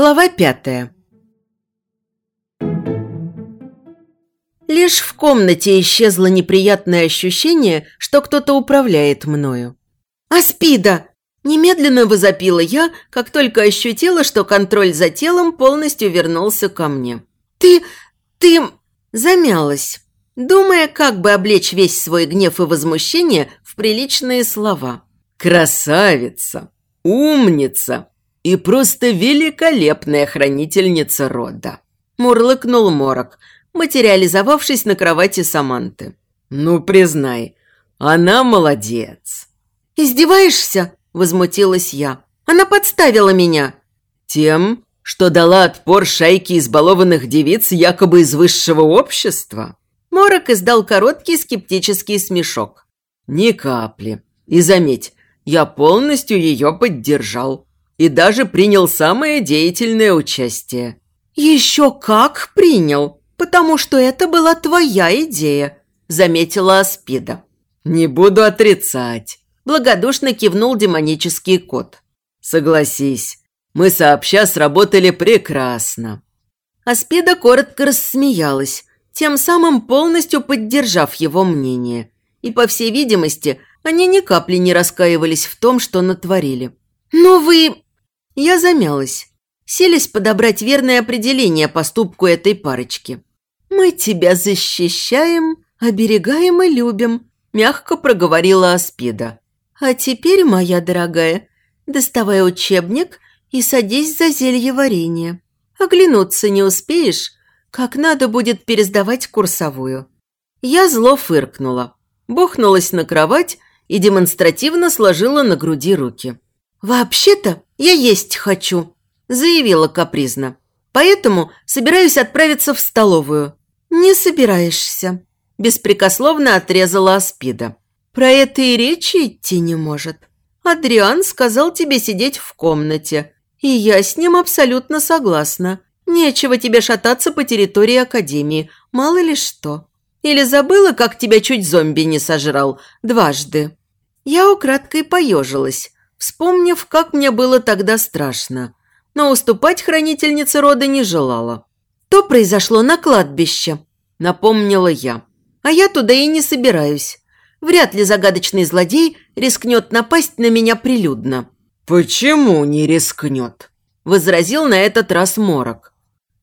Глава пятая. Лишь в комнате исчезло неприятное ощущение, что кто-то управляет мною. «Аспида!» – немедленно возопила я, как только ощутила, что контроль за телом полностью вернулся ко мне. «Ты... ты...» – замялась, думая, как бы облечь весь свой гнев и возмущение в приличные слова. «Красавица! Умница!» И просто великолепная хранительница рода», – мурлыкнул Морок, материализовавшись на кровати Саманты. «Ну, признай, она молодец». «Издеваешься?» – возмутилась я. «Она подставила меня». «Тем, что дала отпор шайке избалованных девиц якобы из высшего общества?» Морок издал короткий скептический смешок. «Ни капли. И заметь, я полностью ее поддержал и даже принял самое деятельное участие. «Еще как принял, потому что это была твоя идея», – заметила Аспида. «Не буду отрицать», – благодушно кивнул демонический кот. «Согласись, мы сообща сработали прекрасно». Аспида коротко рассмеялась, тем самым полностью поддержав его мнение. И, по всей видимости, они ни капли не раскаивались в том, что натворили. «Но вы я замялась, селись подобрать верное определение поступку этой парочки. «Мы тебя защищаем, оберегаем и любим», – мягко проговорила Аспида. «А теперь, моя дорогая, доставай учебник и садись за зелье варенье. Оглянуться не успеешь, как надо будет пересдавать курсовую». Я зло фыркнула, бухнулась на кровать и демонстративно сложила на груди руки. «Вообще-то я есть хочу», – заявила капризно. «Поэтому собираюсь отправиться в столовую». «Не собираешься», – беспрекословно отрезала Аспида. «Про это и речи идти не может. Адриан сказал тебе сидеть в комнате, и я с ним абсолютно согласна. Нечего тебе шататься по территории Академии, мало ли что. Или забыла, как тебя чуть зомби не сожрал дважды?» Я украдкой поежилась, вспомнив, как мне было тогда страшно. Но уступать хранительнице рода не желала. «То произошло на кладбище», – напомнила я. «А я туда и не собираюсь. Вряд ли загадочный злодей рискнет напасть на меня прилюдно». «Почему не рискнет?» – возразил на этот раз Морок.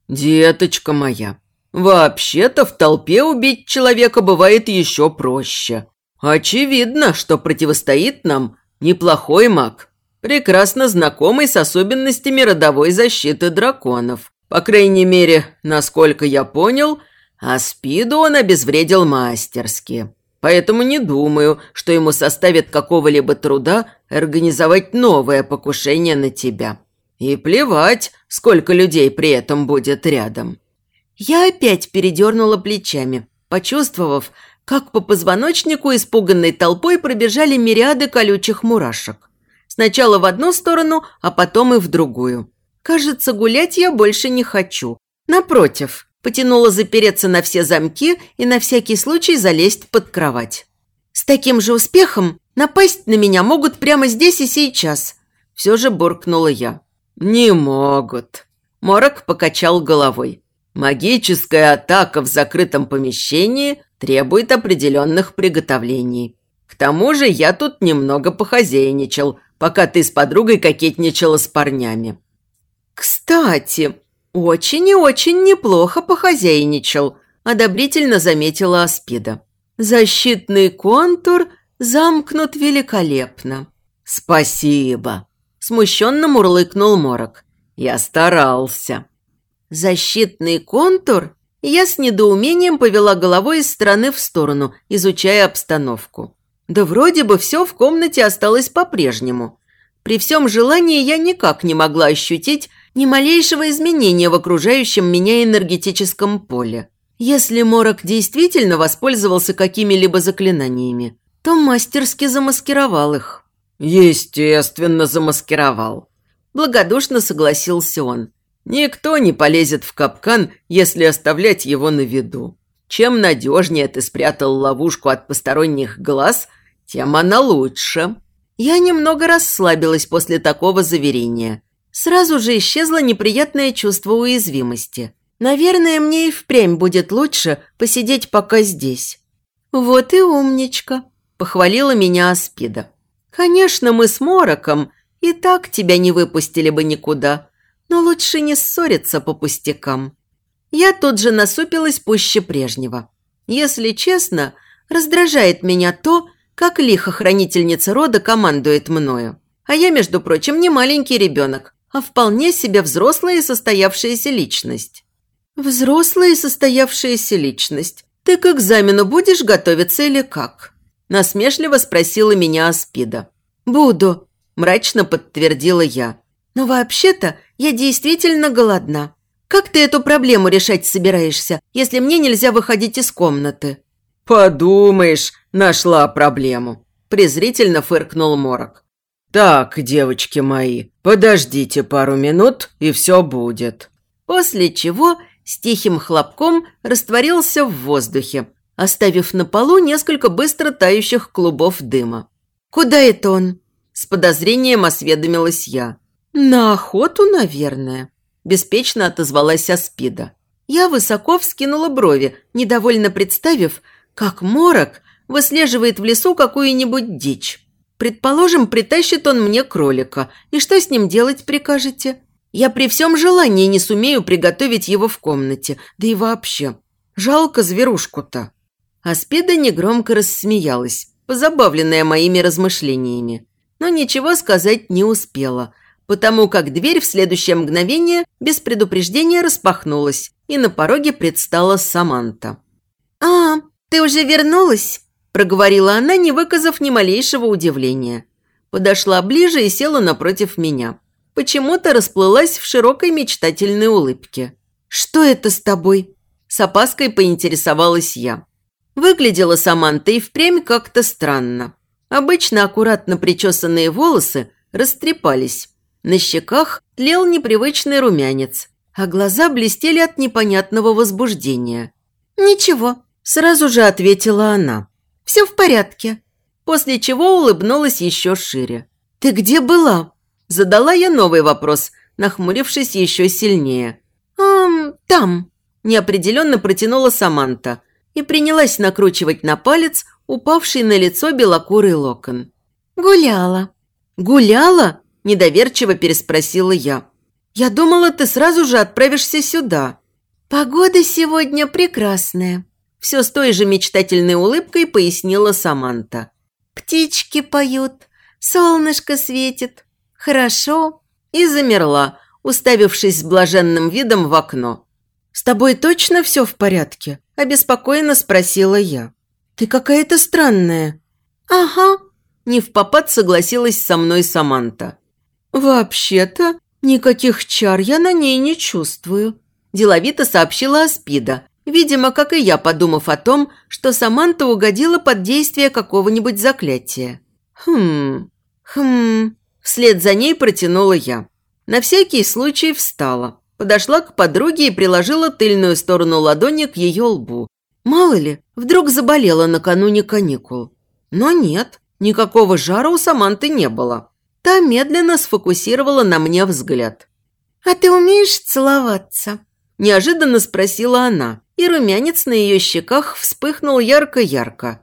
«Деточка моя, вообще-то в толпе убить человека бывает еще проще. Очевидно, что противостоит нам Неплохой маг, прекрасно знакомый с особенностями родовой защиты драконов. По крайней мере, насколько я понял, Аспиду он обезвредил мастерски. Поэтому не думаю, что ему составит какого-либо труда организовать новое покушение на тебя. И плевать, сколько людей при этом будет рядом. Я опять передернула плечами, почувствовав, как по позвоночнику испуганной толпой пробежали мириады колючих мурашек. Сначала в одну сторону, а потом и в другую. Кажется, гулять я больше не хочу. Напротив, потянула запереться на все замки и на всякий случай залезть под кровать. С таким же успехом напасть на меня могут прямо здесь и сейчас. Все же буркнула я. «Не могут». Морок покачал головой. «Магическая атака в закрытом помещении требует определенных приготовлений. К тому же я тут немного похозяйничал, пока ты с подругой кокетничала с парнями». «Кстати, очень и очень неплохо похозяйничал», – одобрительно заметила Аспида. «Защитный контур замкнут великолепно». «Спасибо», – смущенно мурлыкнул Морок. «Я старался». «Защитный контур я с недоумением повела головой из стороны в сторону, изучая обстановку. Да вроде бы все в комнате осталось по-прежнему. При всем желании я никак не могла ощутить ни малейшего изменения в окружающем меня энергетическом поле. Если Морок действительно воспользовался какими-либо заклинаниями, то мастерски замаскировал их. «Естественно, замаскировал», – благодушно согласился он. Никто не полезет в капкан, если оставлять его на виду. Чем надежнее ты спрятал ловушку от посторонних глаз, тем она лучше. Я немного расслабилась после такого заверения. сразу же исчезло неприятное чувство уязвимости. Наверное, мне и впрямь будет лучше посидеть пока здесь. Вот и умничка, похвалила меня Аспида. Конечно, мы с Мороком и так тебя не выпустили бы никуда, но лучше не ссориться по пустякам. Я тут же насупилась пуще прежнего. Если честно, раздражает меня то, как лихо хранительница рода командует мною. А я, между прочим, не маленький ребенок, а вполне себе взрослая и состоявшаяся личность. Взрослая и состоявшаяся личность. Ты к экзамену будешь готовиться или как? Насмешливо спросила меня Аспида. Буду, мрачно подтвердила я. Но вообще-то я действительно голодна. Как ты эту проблему решать собираешься, если мне нельзя выходить из комнаты?» «Подумаешь, нашла проблему», – презрительно фыркнул Морок. «Так, девочки мои, подождите пару минут, и все будет». После чего с тихим хлопком растворился в воздухе, оставив на полу несколько быстро тающих клубов дыма. «Куда это он?» – с подозрением осведомилась я. «На охоту, наверное», – беспечно отозвалась Аспида. Я высоко вскинула брови, недовольно представив, как морок выслеживает в лесу какую-нибудь дичь. Предположим, притащит он мне кролика, и что с ним делать прикажете? Я при всем желании не сумею приготовить его в комнате, да и вообще. Жалко зверушку-то. Аспида негромко рассмеялась, позабавленная моими размышлениями. Но ничего сказать не успела – потому как дверь в следующее мгновение без предупреждения распахнулась, и на пороге предстала Саманта. «А, ты уже вернулась?» – проговорила она, не выказав ни малейшего удивления. Подошла ближе и села напротив меня. Почему-то расплылась в широкой мечтательной улыбке. «Что это с тобой?» – с опаской поинтересовалась я. Выглядела Саманта и впрямь как-то странно. Обычно аккуратно причесанные волосы растрепались, на щеках тлел непривычный румянец, а глаза блестели от непонятного возбуждения. «Ничего», – сразу же ответила она. «Все в порядке». После чего улыбнулась еще шире. «Ты где была?» Задала я новый вопрос, нахмурившись еще сильнее. «Ам, там», – неопределенно протянула Саманта и принялась накручивать на палец упавший на лицо белокурый локон. «Гуляла». «Гуляла?» Недоверчиво переспросила я. «Я думала, ты сразу же отправишься сюда». «Погода сегодня прекрасная», – все с той же мечтательной улыбкой пояснила Саманта. «Птички поют, солнышко светит. Хорошо». И замерла, уставившись с блаженным видом в окно. «С тобой точно все в порядке?» – обеспокоенно спросила я. «Ты какая-то странная». «Ага», – не в попад согласилась со мной Саманта. «Вообще-то, никаких чар я на ней не чувствую», – деловито сообщила Аспида, видимо, как и я, подумав о том, что Саманта угодила под действие какого-нибудь заклятия. «Хм... хм...» Вслед за ней протянула я. На всякий случай встала, подошла к подруге и приложила тыльную сторону ладони к ее лбу. Мало ли, вдруг заболела накануне каникул. Но нет, никакого жара у Саманты не было. Та медленно сфокусировала на мне взгляд. «А ты умеешь целоваться?» Неожиданно спросила она, и румянец на ее щеках вспыхнул ярко-ярко.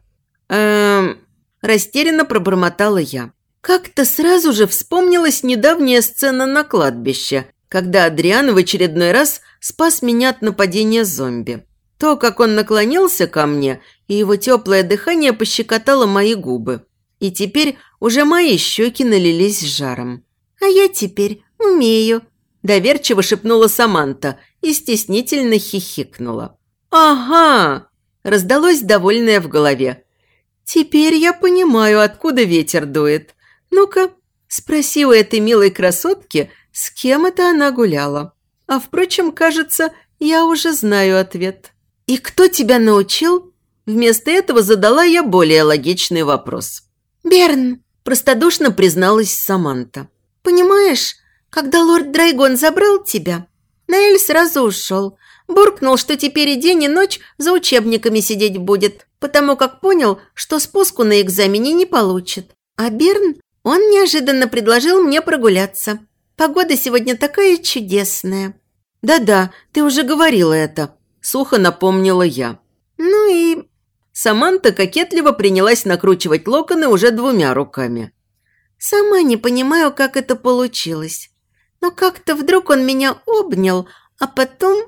«Эм...» Растерянно пробормотала я. Как-то сразу же вспомнилась недавняя сцена на кладбище, когда Адриан в очередной раз спас меня от нападения зомби. То, как он наклонился ко мне, и его теплое дыхание пощекотало мои губы. И теперь уже мои щеки налились жаром. «А я теперь умею», – доверчиво шепнула Саманта и стеснительно хихикнула. «Ага!» – раздалось довольное в голове. «Теперь я понимаю, откуда ветер дует. Ну-ка, спроси у этой милой красотки, с кем это она гуляла. А, впрочем, кажется, я уже знаю ответ». «И кто тебя научил?» Вместо этого задала я более логичный вопрос. «Берн!» – простодушно призналась Саманта. «Понимаешь, когда лорд Драйгон забрал тебя, Наэль сразу ушел. Буркнул, что теперь и день, и ночь за учебниками сидеть будет, потому как понял, что спуску на экзамене не получит. А Берн, он неожиданно предложил мне прогуляться. Погода сегодня такая чудесная». «Да-да, ты уже говорила это», – сухо напомнила я. «Ну и...» Саманта кокетливо принялась накручивать локоны уже двумя руками. «Сама не понимаю, как это получилось. Но как-то вдруг он меня обнял, а потом...»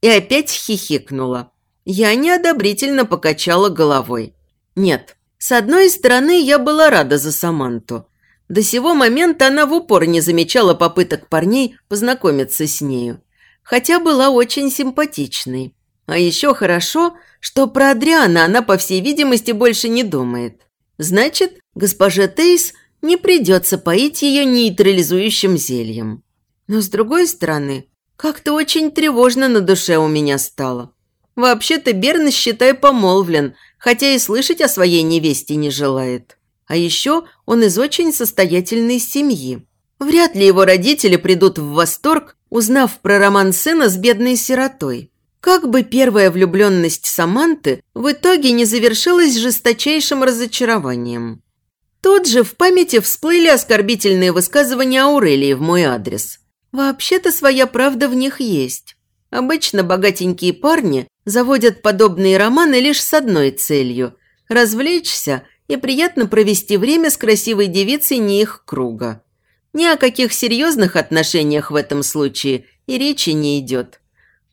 И опять хихикнула. Я неодобрительно покачала головой. «Нет, с одной стороны, я была рада за Саманту. До сего момента она в упор не замечала попыток парней познакомиться с нею. Хотя была очень симпатичной. А еще хорошо, что про Адриана она, по всей видимости, больше не думает. Значит, госпоже Тейс не придется поить ее нейтрализующим зельем. Но с другой стороны, как-то очень тревожно на душе у меня стало. Вообще-то Берн, считай, помолвлен, хотя и слышать о своей невесте не желает. А еще он из очень состоятельной семьи. Вряд ли его родители придут в восторг, узнав про роман сына с бедной сиротой. Как бы первая влюбленность Саманты в итоге не завершилась жесточайшим разочарованием. Тут же в памяти всплыли оскорбительные высказывания Аурелии в мой адрес. Вообще-то своя правда в них есть. Обычно богатенькие парни заводят подобные романы лишь с одной целью – развлечься и приятно провести время с красивой девицей не их круга. Ни о каких серьезных отношениях в этом случае и речи не идет.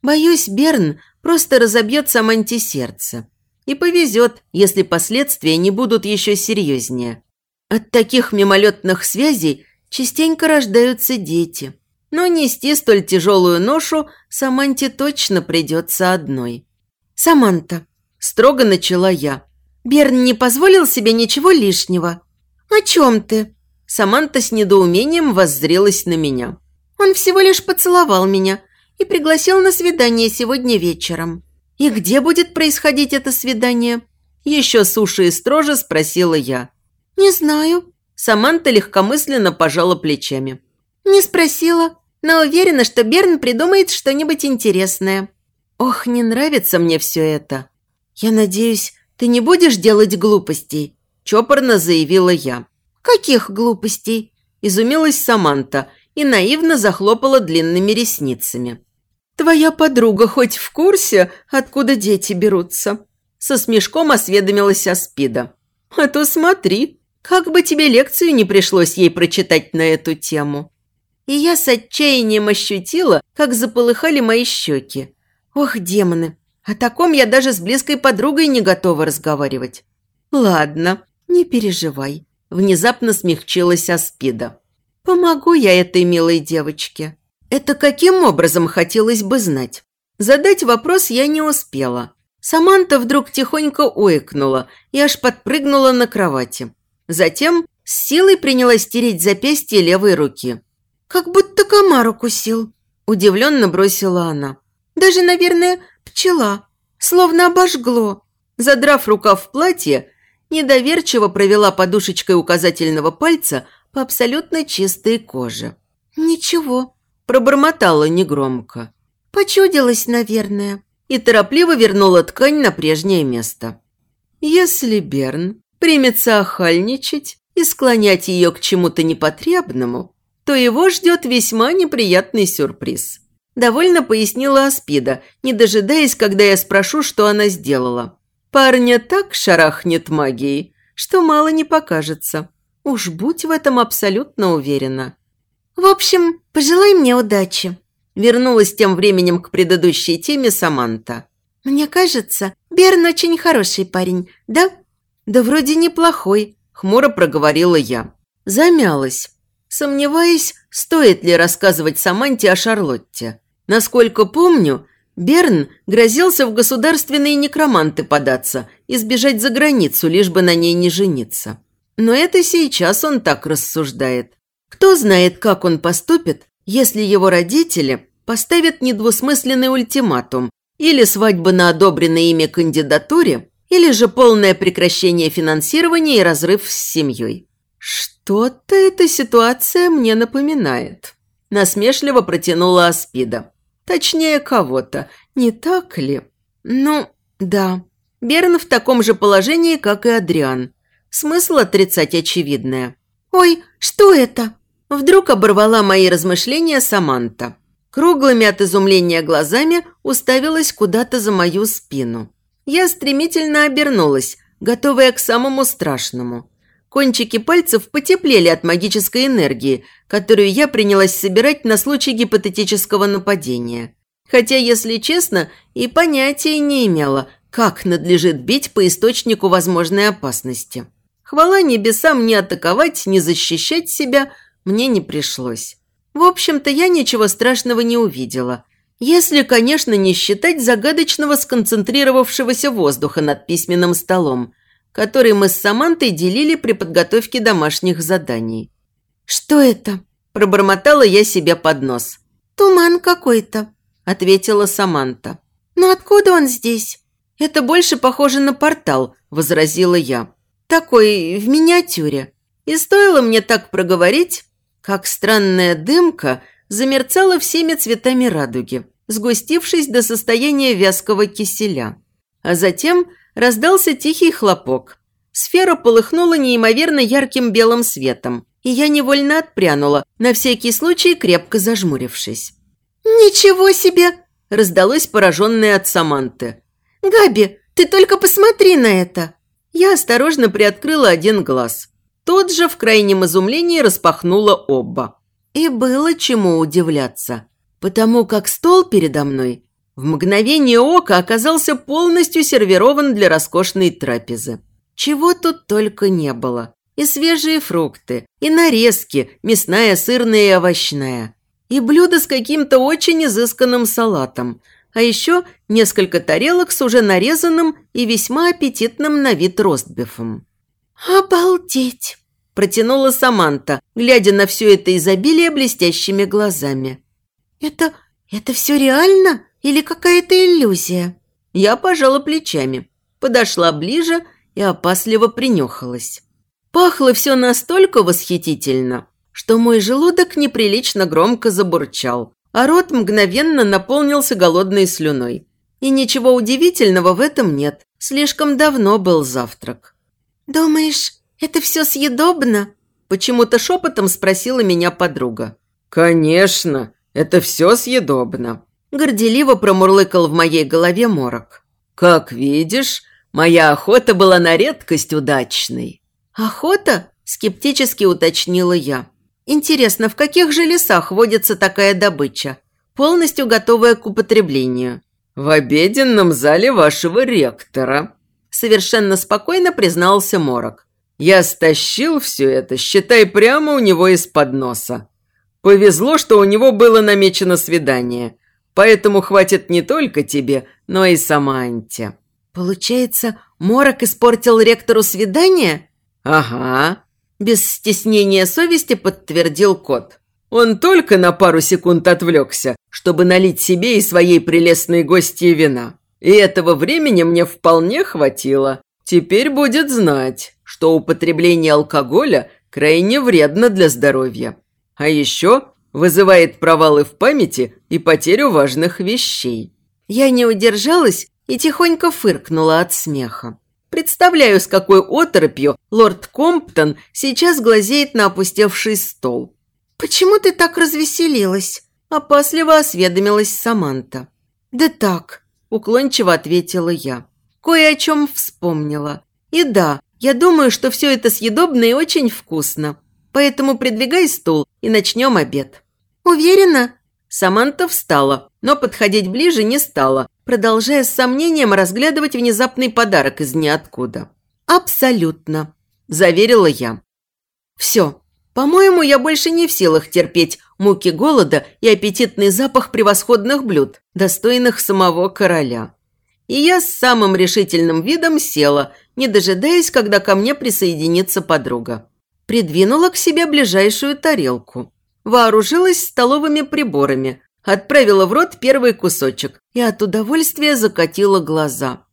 Боюсь, Берн просто разобьет Саманте сердце. И повезет, если последствия не будут еще серьезнее. От таких мимолетных связей частенько рождаются дети. Но нести столь тяжелую ношу Саманте точно придется одной. «Саманта», – строго начала я. «Берн не позволил себе ничего лишнего». «О чем ты?» Саманта с недоумением воззрелась на меня. «Он всего лишь поцеловал меня, и пригласил на свидание сегодня вечером. И где будет происходить это свидание? Еще суше и строже спросила я. Не знаю. Саманта легкомысленно пожала плечами. Не спросила, но уверена, что Берн придумает что-нибудь интересное. Ох, не нравится мне все это. Я надеюсь, ты не будешь делать глупостей, чопорно заявила я. Каких глупостей? Изумилась Саманта и наивно захлопала длинными ресницами. «Твоя подруга хоть в курсе, откуда дети берутся?» Со смешком осведомилась Аспида. «А то смотри, как бы тебе лекцию не пришлось ей прочитать на эту тему». И я с отчаянием ощутила, как заполыхали мои щеки. Ох, демоны, о таком я даже с близкой подругой не готова разговаривать. «Ладно, не переживай», – внезапно смягчилась Аспида. «Помогу я этой милой девочке». Это каким образом хотелось бы знать? Задать вопрос я не успела. Саманта вдруг тихонько ойкнула и аж подпрыгнула на кровати. Затем с силой принялась тереть запястье левой руки. «Как будто комар укусил», – удивленно бросила она. «Даже, наверное, пчела. Словно обожгло». Задрав рукав платье, недоверчиво провела подушечкой указательного пальца по абсолютно чистой коже. «Ничего», Пробормотала негромко. Почудилась, наверное. И торопливо вернула ткань на прежнее место. Если Берн примется охальничать и склонять ее к чему-то непотребному, то его ждет весьма неприятный сюрприз. Довольно пояснила Аспида, не дожидаясь, когда я спрошу, что она сделала. Парня так шарахнет магией, что мало не покажется. Уж будь в этом абсолютно уверена. «В общем, пожелай мне удачи», – вернулась тем временем к предыдущей теме Саманта. «Мне кажется, Берн очень хороший парень, да?» «Да вроде неплохой», – хмуро проговорила я. Замялась, сомневаясь, стоит ли рассказывать Саманте о Шарлотте. Насколько помню, Берн грозился в государственные некроманты податься и сбежать за границу, лишь бы на ней не жениться. Но это сейчас он так рассуждает. Кто знает, как он поступит, если его родители поставят недвусмысленный ультиматум или свадьба на одобренной ими кандидатуре, или же полное прекращение финансирования и разрыв с семьей. Что-то эта ситуация мне напоминает. Насмешливо протянула Аспида. Точнее, кого-то. Не так ли? Ну, да. Берн в таком же положении, как и Адриан. Смысл отрицать очевидное. «Ой, что это?» Вдруг оборвала мои размышления Саманта. Круглыми от изумления глазами уставилась куда-то за мою спину. Я стремительно обернулась, готовая к самому страшному. Кончики пальцев потеплели от магической энергии, которую я принялась собирать на случай гипотетического нападения. Хотя, если честно, и понятия не имела, как надлежит бить по источнику возможной опасности. Хвала небесам не атаковать, не защищать себя мне не пришлось. В общем-то, я ничего страшного не увидела. Если, конечно, не считать загадочного сконцентрировавшегося воздуха над письменным столом, который мы с Самантой делили при подготовке домашних заданий. «Что это?» – пробормотала я себе под нос. «Туман какой-то», – ответила Саманта. «Но откуда он здесь?» «Это больше похоже на портал», – возразила я. «Такой в миниатюре. И стоило мне так проговорить, как странная дымка замерцала всеми цветами радуги, сгустившись до состояния вязкого киселя. А затем раздался тихий хлопок. Сфера полыхнула неимоверно ярким белым светом, и я невольно отпрянула, на всякий случай крепко зажмурившись. «Ничего себе!» – раздалось пораженное от Саманты. «Габи, ты только посмотри на это!» Я осторожно приоткрыла один глаз. Тот же в крайнем изумлении распахнула оба. И было чему удивляться, потому как стол передо мной в мгновение ока оказался полностью сервирован для роскошной трапезы. Чего тут только не было. И свежие фрукты, и нарезки, мясная, сырная и овощная. И блюдо с каким-то очень изысканным салатом. А еще несколько тарелок с уже нарезанным и весьма аппетитным на вид ростбифом. «Обалдеть!» – протянула Саманта, глядя на все это изобилие блестящими глазами. «Это... это все реально?» Или какая-то иллюзия?» Я пожала плечами, подошла ближе и опасливо принюхалась. Пахло все настолько восхитительно, что мой желудок неприлично громко забурчал, а рот мгновенно наполнился голодной слюной. И ничего удивительного в этом нет, слишком давно был завтрак. «Думаешь, это все съедобно?» Почему-то шепотом спросила меня подруга. «Конечно, это все съедобно», Горделиво промурлыкал в моей голове морок. «Как видишь, моя охота была на редкость удачной». «Охота?» – скептически уточнила я. «Интересно, в каких же лесах водится такая добыча, полностью готовая к употреблению?» «В обеденном зале вашего ректора», – совершенно спокойно признался Морок. «Я стащил все это, считай, прямо у него из-под носа. Повезло, что у него было намечено свидание. Поэтому хватит не только тебе, но и Саманте». «Получается, Морок испортил ректору свидание?» «Ага», – без стеснения совести подтвердил кот. «Он только на пару секунд отвлекся, чтобы налить себе и своей прелестной гостье вина. И этого времени мне вполне хватило. Теперь будет знать, что употребление алкоголя крайне вредно для здоровья. А еще вызывает провалы в памяти и потерю важных вещей. Я не удержалась и тихонько фыркнула от смеха. Представляю, с какой оторопью лорд Комптон сейчас глазеет на опустевший стол. «Почему ты так развеселилась?» – опасливо осведомилась Саманта. «Да так», – уклончиво ответила я. «Кое о чем вспомнила. И да, я думаю, что все это съедобно и очень вкусно. Поэтому придвигай стул и начнем обед». «Уверена?» Саманта встала, но подходить ближе не стала, продолжая с сомнением разглядывать внезапный подарок из ниоткуда. «Абсолютно», – заверила я. «Все. По-моему, я больше не в силах терпеть муки голода и аппетитный запах превосходных блюд, достойных самого короля». И я с самым решительным видом села, не дожидаясь, когда ко мне присоединится подруга придвинула к себе ближайшую тарелку. Вооружилась столовыми приборами, отправила в рот первый кусочек и от удовольствия закатила глаза.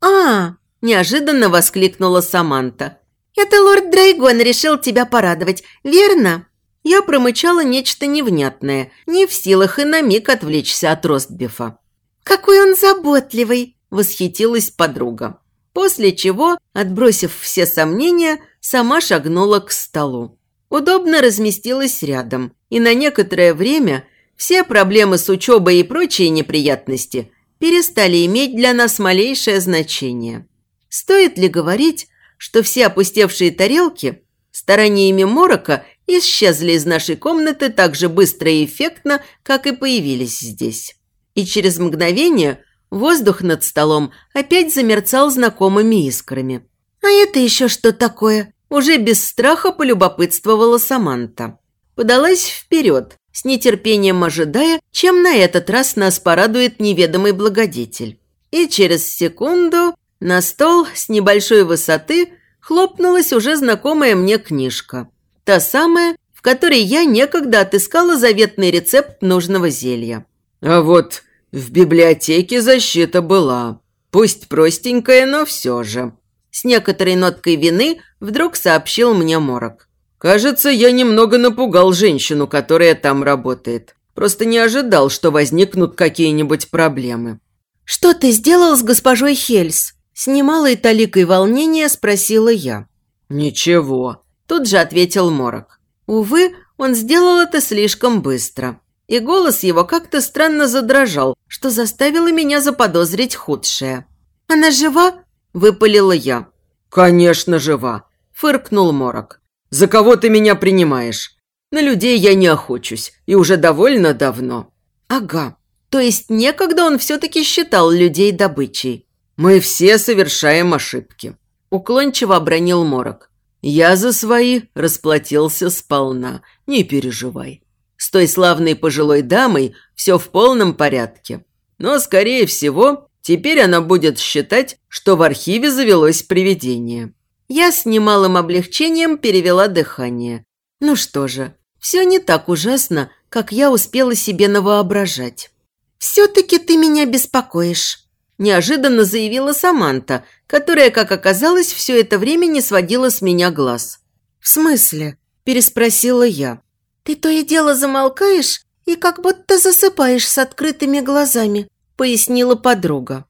«А!» – неожиданно воскликнула Саманта. «Это лорд Драйгон решил тебя порадовать, верно?» Я промычала нечто невнятное, не в силах и на миг отвлечься от ростбифа. «Какой он заботливый!» – восхитилась подруга. После чего, отбросив все сомнения, сама шагнула к столу. удобно разместилась рядом, и на некоторое время все проблемы с учебой и прочие неприятности перестали иметь для нас малейшее значение. Стоит ли говорить, что все опустевшие тарелки стараниями Морока исчезли из нашей комнаты так же быстро и эффектно, как и появились здесь. И через мгновение воздух над столом опять замерцал знакомыми искрами. «А это еще что такое?» Уже без страха полюбопытствовала Саманта. Подалась вперед, с нетерпением ожидая, чем на этот раз нас порадует неведомый благодетель. И через секунду на стол с небольшой высоты хлопнулась уже знакомая мне книжка. Та самая, в которой я некогда отыскала заветный рецепт нужного зелья. А вот в библиотеке защита была. Пусть простенькая, но все же. С некоторой ноткой вины вдруг сообщил мне Морок. «Кажется, я немного напугал женщину, которая там работает. Просто не ожидал, что возникнут какие-нибудь проблемы». «Что ты сделал с госпожой Хельс?» С немалой толикой волнения спросила я. «Ничего», – тут же ответил Морок. Увы, он сделал это слишком быстро. И голос его как-то странно задрожал, что заставило меня заподозрить худшее. «Она жива?» – выпалила я. «Конечно, жива», – фыркнул Морок. «За кого ты меня принимаешь? На людей я не охочусь, и уже довольно давно». «Ага, то есть некогда он все-таки считал людей добычей». «Мы все совершаем ошибки», – уклончиво обронил Морок. «Я за свои расплатился сполна, не переживай. С той славной пожилой дамой все в полном порядке. Но, скорее всего, теперь она будет считать, что в архиве завелось привидение». Я с немалым облегчением перевела дыхание. Ну что же, все не так ужасно, как я успела себе навоображать. «Все-таки ты меня беспокоишь», неожиданно заявила Саманта, которая, как оказалось, все это время не сводила с меня глаз. «В смысле?» – переспросила я. «Ты то и дело замолкаешь и как будто засыпаешь с открытыми глазами», – пояснила подруга.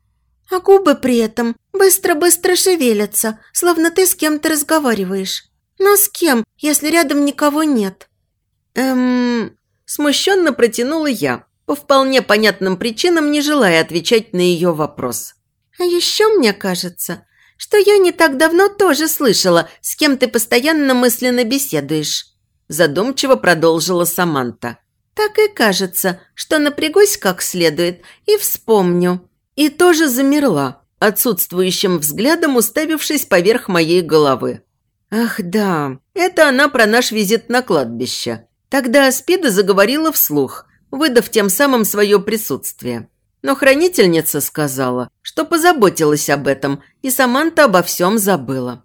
«А губы при этом быстро-быстро шевелятся, словно ты с кем-то разговариваешь. Но с кем, если рядом никого нет?» «Эм...» – смущенно протянула я, по вполне понятным причинам не желая отвечать на ее вопрос. «А еще мне кажется, что я не так давно тоже слышала, с кем ты постоянно мысленно беседуешь», задумчиво продолжила Саманта. «Так и кажется, что напрягусь как следует и вспомню». И тоже замерла, отсутствующим взглядом уставившись поверх моей головы. «Ах да, это она про наш визит на кладбище». Тогда Аспида заговорила вслух, выдав тем самым свое присутствие. Но хранительница сказала, что позаботилась об этом, и Саманта обо всем забыла.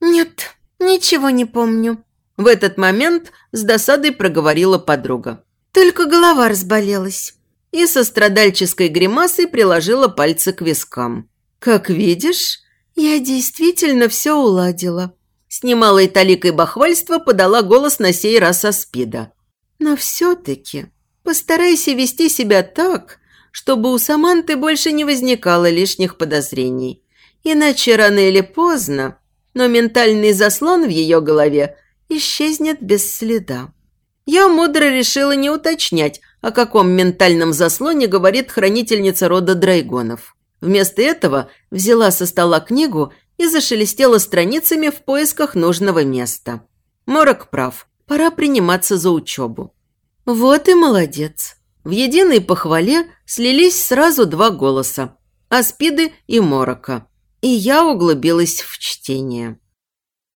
«Нет, ничего не помню». В этот момент с досадой проговорила подруга. «Только голова разболелась». И со страдальческой гримасой приложила пальцы к вискам. «Как видишь, я действительно все уладила». С немалой таликой бахвальства подала голос на сей раз Аспида. «Но все-таки Постарайся вести себя так, чтобы у Саманты больше не возникало лишних подозрений. Иначе рано или поздно, но ментальный заслон в ее голове исчезнет без следа. Я мудро решила не уточнять, о каком ментальном заслоне говорит хранительница рода Драйгонов. Вместо этого взяла со стола книгу и зашелестела страницами в поисках нужного места. Морок прав, пора приниматься за учебу. Вот и молодец. В единой похвале слились сразу два голоса – Аспиды и Морока. И я углубилась в чтение.